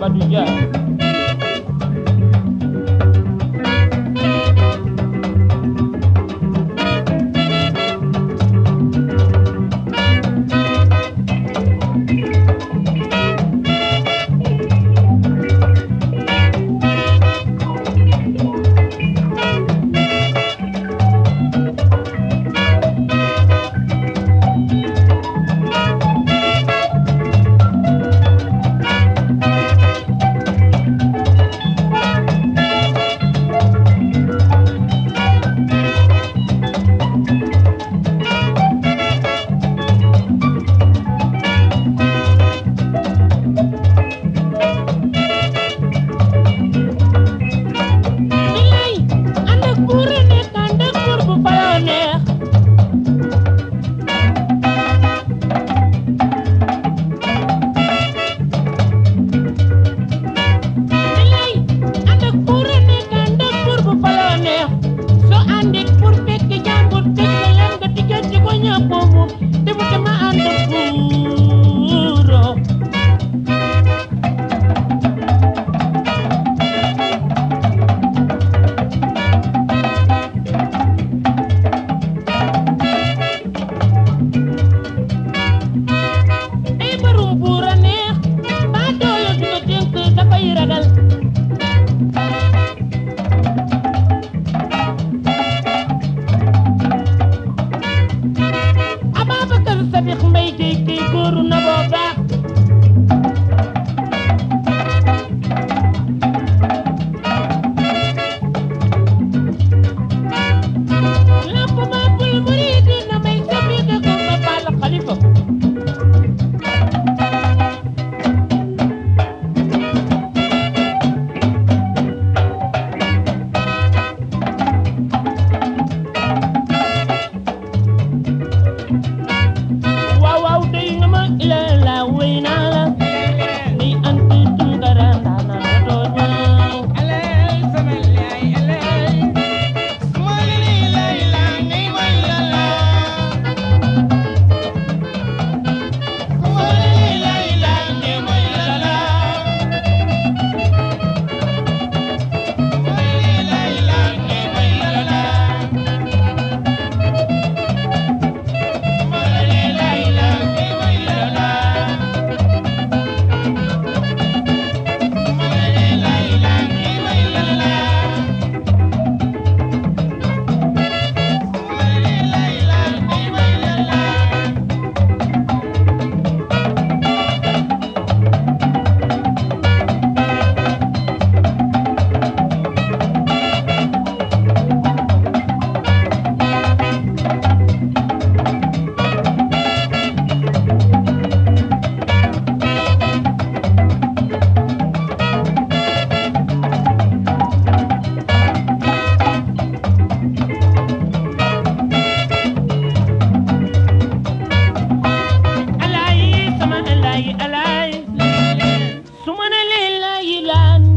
Badija ya. Nhập lay, suma na lay.